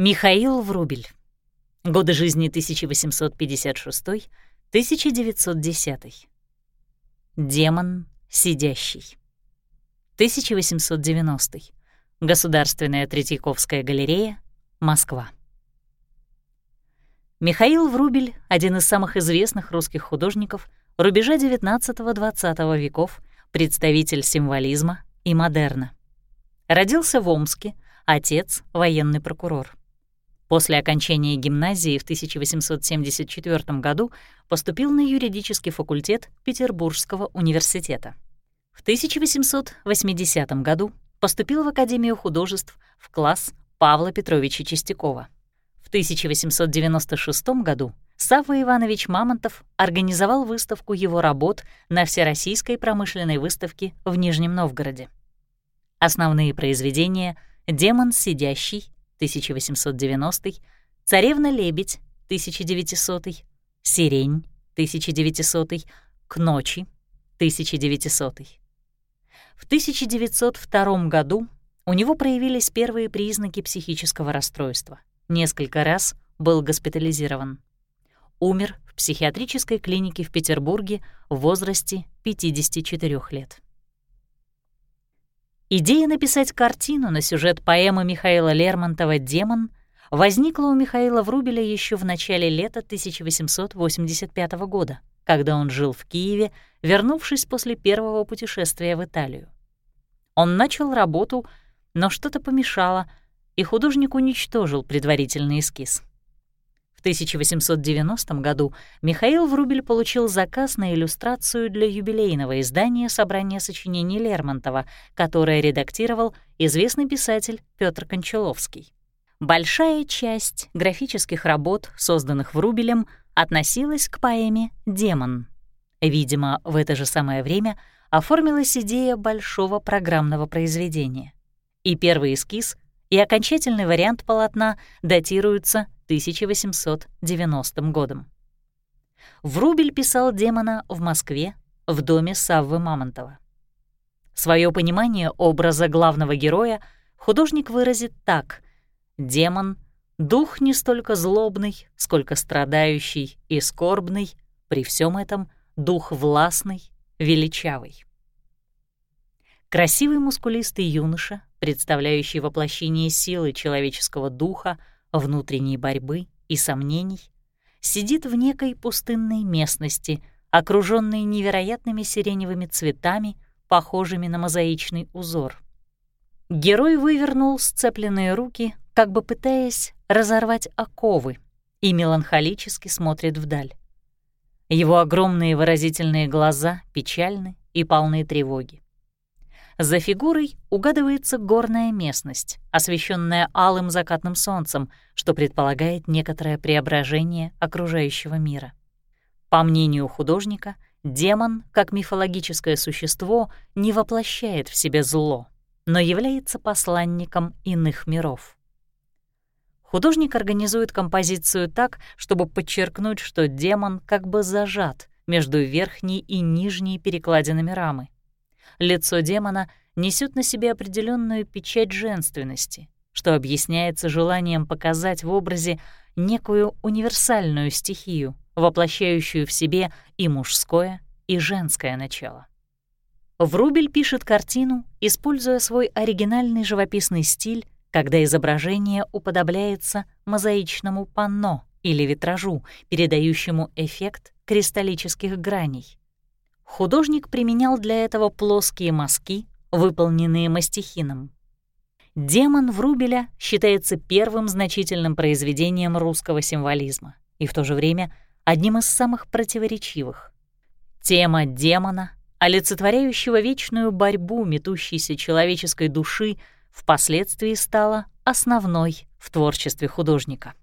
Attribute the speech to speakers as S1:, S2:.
S1: Михаил Врубель. Годы жизни 1856-1910. Демон сидящий. 1890. Государственная Третьяковская галерея, Москва. Михаил Врубель — один из самых известных русских художников рубежа XIX-XX веков, представитель символизма и модерна. Родился в Омске, отец — военный прокурор. После окончания гимназии в 1874 году поступил на юридический факультет Петербургского университета. В 1880 году поступил в Академию художеств в класс Павла Петровича Чистякова. В 1896 году Савва Иванович Мамонтов организовал выставку его работ на Всероссийской промышленной выставке в Нижнем Новгороде. Основные произведения «Демон сидящий» 1890, «Царевна-лебедь» 1900, «Сирень» 1900, «К ночи» 1900. В 1902 году у него проявились первые признаки психического расстройства. Несколько раз был госпитализирован. Умер в психиатрической клинике в Петербурге в возрасте 54 лет. Идея написать картину на сюжет поэмы Михаила Лермонтова «Демон» возникла у Михаила Врубеля еще в начале лета 1885 года, когда он жил в Киеве, вернувшись после первого путешествия в Италию. Он начал работу, но что-то помешало, и художник уничтожил предварительный эскиз. В 1890 году Михаил Врубель получил заказ на иллюстрацию для юбилейного издания собрания сочинений Лермонтова, которое редактировал известный писатель Петр Кончаловский. Большая часть графических работ, созданных Врубелем, относилась к поэме «Демон». Видимо, в это же самое время оформилась идея большого программного произведения. И первый эскиз, и окончательный вариант полотна датируются 1890 годом. Врубель писал демона в Москве, в доме Саввы Мамонтова. Своё понимание образа главного героя художник выразит так. Демон — дух не столько злобный, сколько страдающий и скорбный, при всем этом дух властный, величавый. Красивый мускулистый юноша, представляющий воплощение силы человеческого духа, внутренней борьбы и сомнений, сидит в некой пустынной местности, окружённой невероятными сиреневыми цветами, похожими на мозаичный узор. Герой вывернул сцепленные руки, как бы пытаясь разорвать оковы, и меланхолически смотрит вдаль. Его огромные выразительные глаза печальны и полны тревоги. За фигурой угадывается горная местность, освещенная алым закатным солнцем, что предполагает некоторое преображение окружающего мира. По мнению художника, демон, как мифологическое существо, не воплощает в себе зло, но является посланником иных миров. Художник организует композицию так, чтобы подчеркнуть, что демон как бы зажат между верхней и нижней перекладинами рамы лицо демона несет на себе определенную печать женственности, что объясняется желанием показать в образе некую универсальную стихию, воплощающую в себе и мужское, и женское начало. Врубель пишет картину, используя свой оригинальный живописный стиль, когда изображение уподобляется мозаичному панно или витражу, передающему эффект кристаллических граней. Художник применял для этого плоские мазки, выполненные мастихином. «Демон Врубеля» считается первым значительным произведением русского символизма и в то же время одним из самых противоречивых. Тема демона, олицетворяющего вечную борьбу метущейся человеческой души, впоследствии стала основной в творчестве художника.